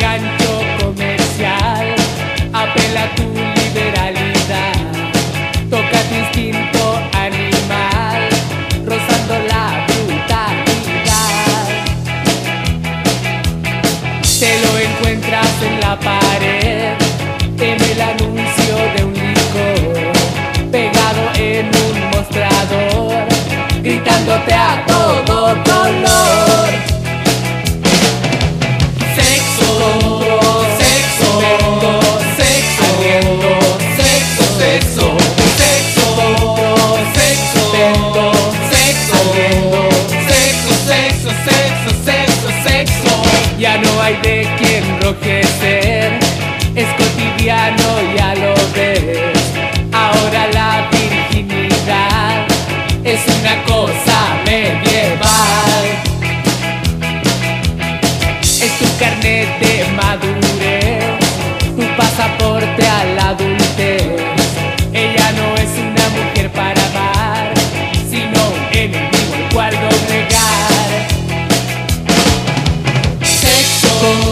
gancho comercial, apela tu liberalidad, toca tu instinto animal, rozando la brutalidad. Te lo encuentras en la pared, en el anuncio de un licor, pegado en un mostrador, gritándote a todo color. madurez, tu pasaporte a la adultez. Ella no es una mujer para amar, sino enemigo al cual doblegar. Sexo.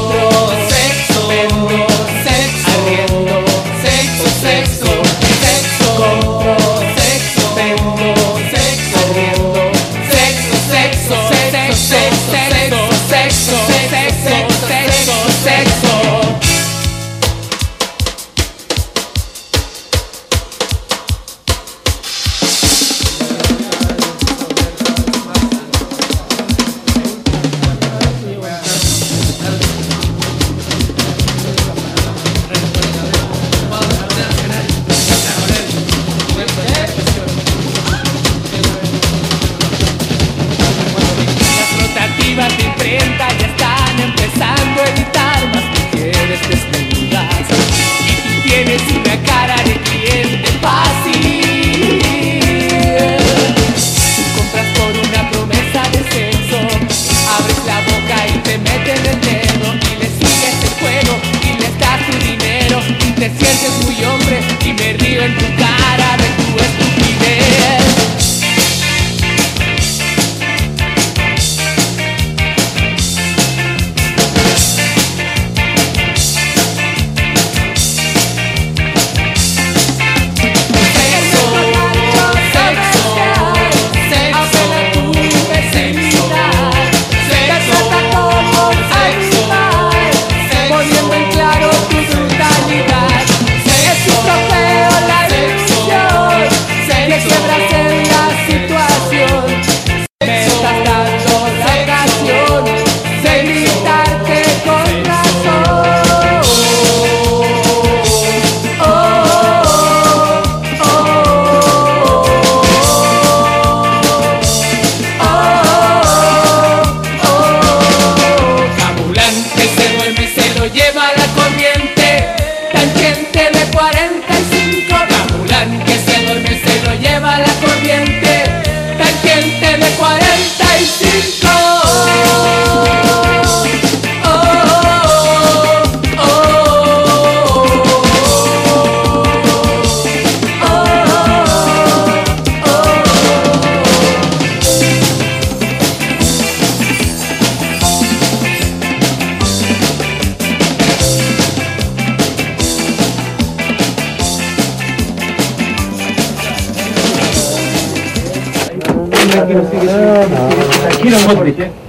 tranquilo, sigue, sigue, sigue, ah,